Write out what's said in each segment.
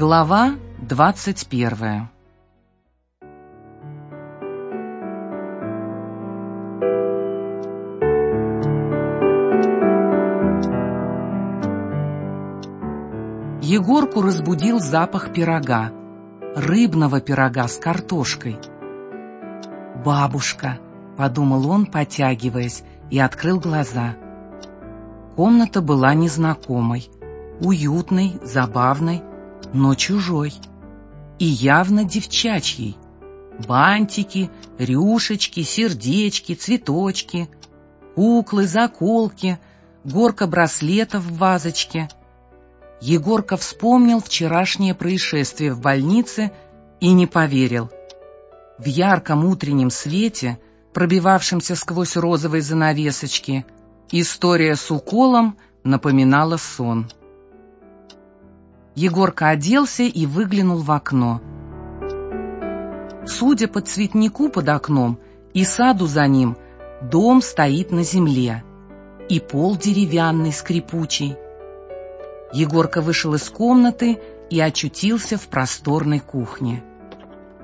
Глава двадцать первая Егорку разбудил запах пирога, рыбного пирога с картошкой. «Бабушка», — подумал он, потягиваясь, и открыл глаза. Комната была незнакомой, уютной, забавной, но чужой и явно девчачьей. Бантики, рюшечки, сердечки, цветочки, куклы, заколки, горка браслетов в вазочке — Егорка вспомнил вчерашнее происшествие в больнице и не поверил. В ярком утреннем свете, пробивавшемся сквозь розовые занавесочки, история с уколом напоминала сон. Егорка оделся и выглянул в окно. Судя по цветнику под окном и саду за ним, дом стоит на земле, и пол деревянный, скрипучий, Егорка вышел из комнаты и очутился в просторной кухне.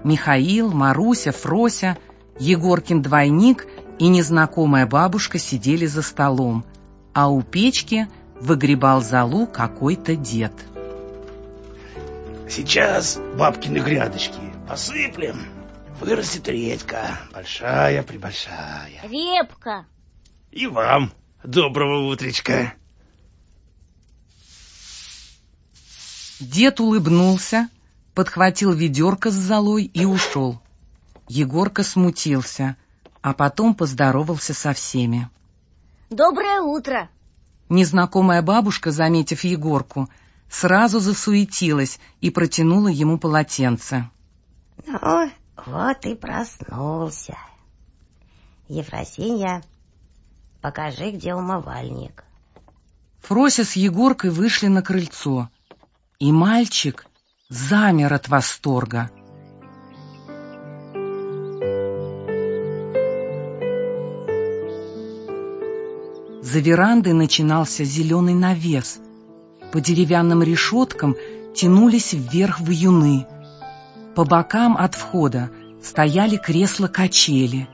Михаил, Маруся, Фрося, Егоркин двойник и незнакомая бабушка сидели за столом, а у печки выгребал залу какой-то дед. Сейчас бабкины грядочки посыплем, вырастет редька, большая-пребольшая. Репка. И вам доброго утречка. Дед улыбнулся, подхватил ведерко с золой и ушел. Егорка смутился, а потом поздоровался со всеми. Доброе утро! Незнакомая бабушка, заметив Егорку, сразу засуетилась и протянула ему полотенце. Ну, вот и проснулся. Ефросинья, покажи, где умывальник. Фрося с Егоркой вышли на крыльцо и мальчик замер от восторга. За верандой начинался зеленый навес. По деревянным решеткам тянулись вверх вьюны. По бокам от входа стояли кресла-качели,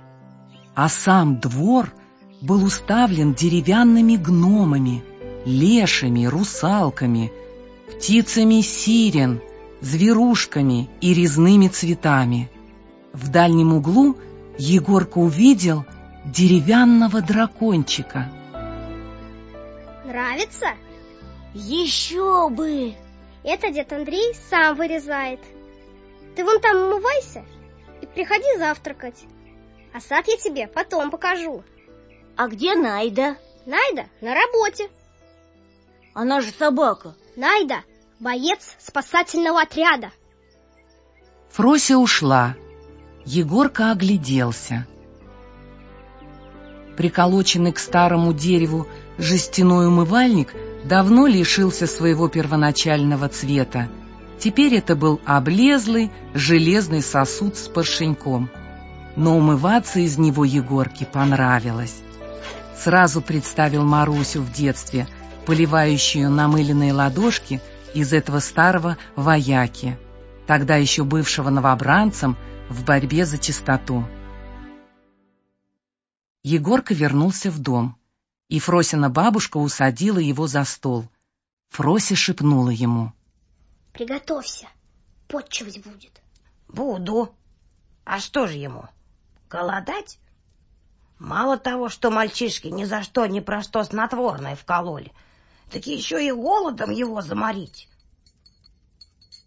а сам двор был уставлен деревянными гномами, лешами, русалками — птицами сирен, зверушками и резными цветами. В дальнем углу Егорка увидел деревянного дракончика. Нравится? Еще бы! Это дед Андрей сам вырезает. Ты вон там умывайся и приходи завтракать. А сад я тебе потом покажу. А где Найда? Найда на работе. Она же собака. Найда — боец спасательного отряда. Фрося ушла. Егорка огляделся. Приколоченный к старому дереву жестяной умывальник давно лишился своего первоначального цвета. Теперь это был облезлый железный сосуд с поршеньком. Но умываться из него Егорке понравилось. Сразу представил Марусю в детстве — поливающую намыленные ладошки из этого старого вояки, тогда еще бывшего новобранцем в борьбе за чистоту. Егорка вернулся в дом, и Фросина бабушка усадила его за стол. Фрося шепнула ему. «Приготовься, подчивать будет». «Буду. А что же ему, голодать?» Мало того, что мальчишки ни за что ни про что снотворное вкололи, так еще и голодом его заморить.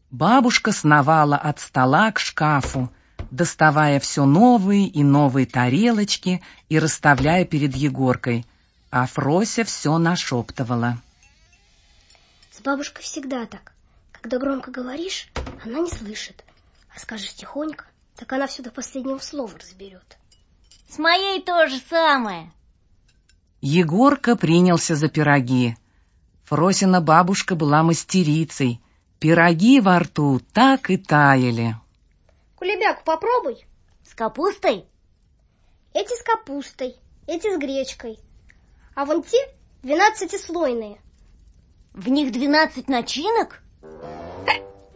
Бабушка сновала от стола к шкафу, доставая все новые и новые тарелочки и расставляя перед Егоркой, а Фрося все нашептывала. С бабушкой всегда так. Когда громко говоришь, она не слышит, а скажешь тихонько, так она все до последнего слова разберет. С моей то же самое. Егорка принялся за пироги. Фросина бабушка была мастерицей. Пироги во рту так и таяли. Кулебяку попробуй. С капустой? Эти с капустой, эти с гречкой. А вон те двенадцатислойные. В них двенадцать начинок?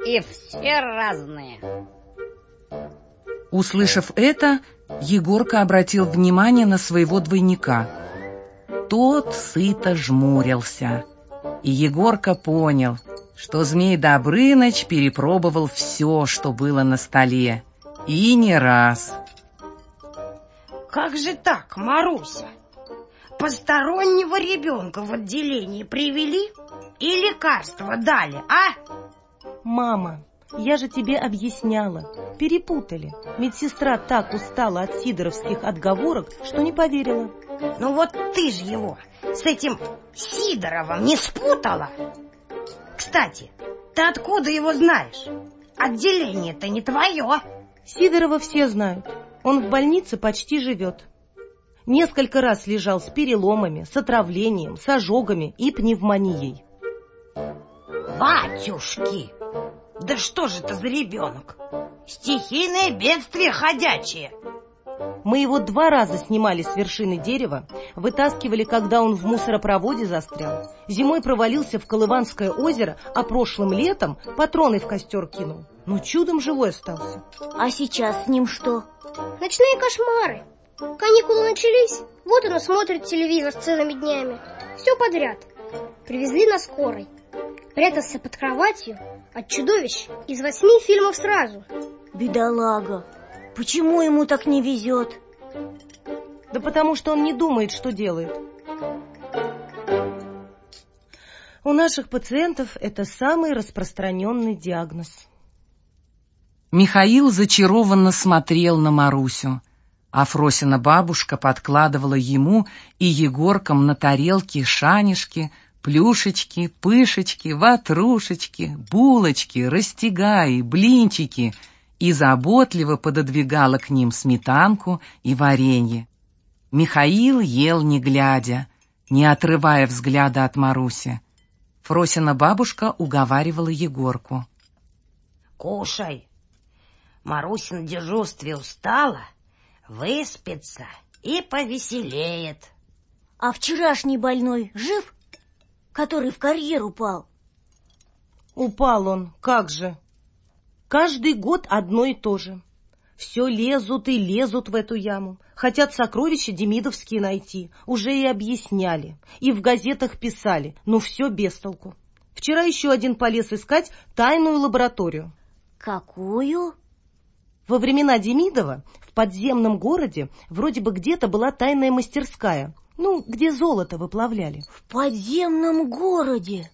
и все разные. Услышав это, Егорка обратил внимание на своего двойника. Тот сыто жмурился. И Егорка понял, что Змей Добрыноч перепробовал все, что было на столе. И не раз. Как же так, Маруся? Постороннего ребенка в отделении привели и лекарства дали, а? Мама, я же тебе объясняла. Перепутали. Медсестра так устала от сидоровских отговорок, что не поверила. Ну вот ты же его с этим Сидоровым не спутала? Кстати, ты откуда его знаешь? Отделение-то не твое. Сидорова все знают. Он в больнице почти живет. Несколько раз лежал с переломами, с отравлением, с ожогами и пневмонией. Батюшки! Да что же это за ребенок? Стихийное бедствие ходячее. Мы его два раза снимали с вершины дерева, вытаскивали, когда он в мусоропроводе застрял. Зимой провалился в Колыванское озеро, а прошлым летом патроны в костер кинул. Ну, чудом живой остался. А сейчас с ним что? Ночные кошмары. Каникулы начались, вот он и смотрит телевизор целыми днями. Все подряд. Привезли на скорой. Прятался под кроватью от чудовищ из восьми фильмов сразу. Бедолага. Почему ему так не везет? Да потому что он не думает, что делает. У наших пациентов это самый распространенный диагноз. Михаил зачарованно смотрел на Марусю, а Фросина бабушка подкладывала ему и Егоркам на тарелки шанишки, плюшечки, пышечки, ватрушечки, булочки, растягаи, блинчики и заботливо пододвигала к ним сметанку и варенье. Михаил ел не глядя, не отрывая взгляда от Маруси. Фросина бабушка уговаривала Егорку. Кушай. Маруся на дежурстве устала, выспится и повеселеет. А вчерашний больной жив? Который в карьер упал? Упал он, как же. Каждый год одно и то же. Все лезут и лезут в эту яму. Хотят сокровища демидовские найти. Уже и объясняли. И в газетах писали. Но все без толку. Вчера еще один полез искать тайную лабораторию. Какую? Во времена Демидова в подземном городе вроде бы где-то была тайная мастерская. Ну, где золото выплавляли. В подземном городе?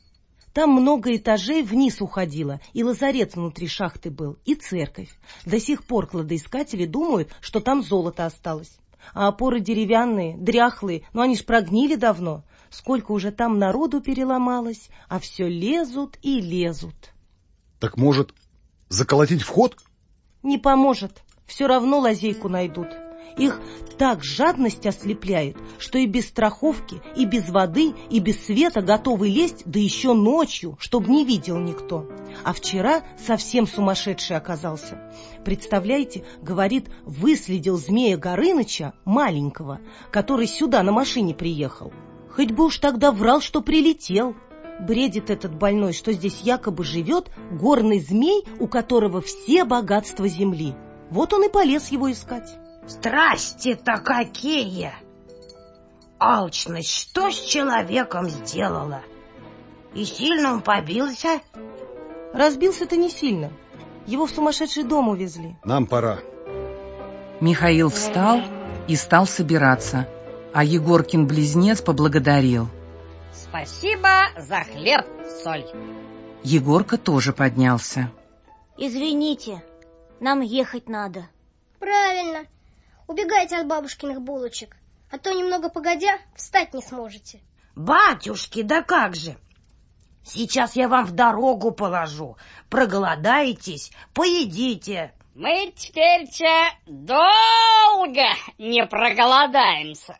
Там много этажей вниз уходило, и лазарет внутри шахты был, и церковь. До сих пор кладоискатели думают, что там золото осталось. А опоры деревянные, дряхлые, но они ж прогнили давно. Сколько уже там народу переломалось, а все лезут и лезут. Так может, заколотить вход? Не поможет, все равно лазейку найдут. Их так жадность ослепляет, что и без страховки, и без воды, и без света готовы лезть, да еще ночью, чтоб не видел никто. А вчера совсем сумасшедший оказался. Представляете, говорит, выследил змея Горыныча, маленького, который сюда на машине приехал. Хоть бы уж тогда врал, что прилетел. Бредит этот больной, что здесь якобы живет горный змей, у которого все богатства земли. Вот он и полез его искать. Страсти-то какие! Алчность что с человеком сделала? И сильно он побился? Разбился-то не сильно. Его в сумасшедший дом увезли. Нам пора. Михаил встал и стал собираться, а Егоркин близнец поблагодарил. Спасибо за хлеб, соль. Егорка тоже поднялся. Извините, нам ехать надо. Правильно. Убегайте от бабушкиных булочек, а то немного погодя встать не сможете. Батюшки, да как же! Сейчас я вам в дорогу положу. Проголодаетесь, поедите. Мы теперь-то долго не проголодаемся.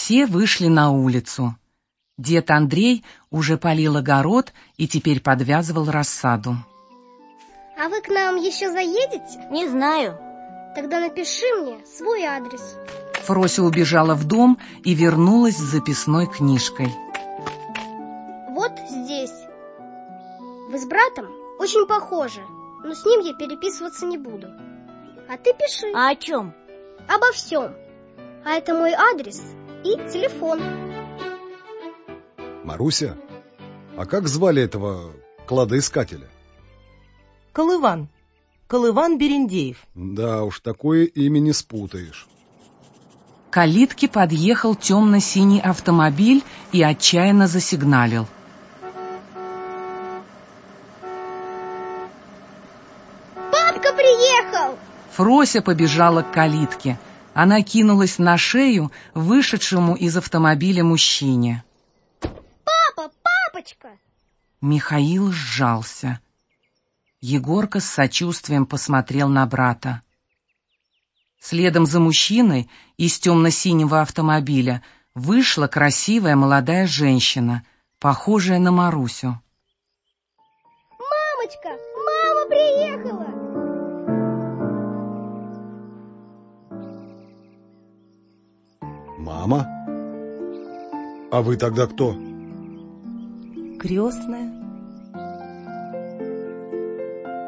Все вышли на улицу. Дед Андрей уже полил огород и теперь подвязывал рассаду. А вы к нам еще заедете? Не знаю. Тогда напиши мне свой адрес. Фрося убежала в дом и вернулась с записной книжкой. Вот здесь братом очень похожи, но с ним я переписываться не буду. А ты пиши. А о чем? Обо всем. А это мой адрес и телефон. Маруся, а как звали этого кладоискателя? Колыван. Колыван Берендеев. Да уж, такое имя не спутаешь. К калитке подъехал темно-синий автомобиль и отчаянно засигналил. Папка приехал! Фрося побежала к калитке. Она кинулась на шею вышедшему из автомобиля мужчине. Папа, папочка! Михаил сжался. Егорка с сочувствием посмотрел на брата. Следом за мужчиной из темно-синего автомобиля вышла красивая молодая женщина, похожая на Марусю. Мамочка, Мама? А вы тогда кто? Крестная.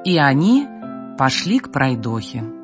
И они пошли к пройдохе.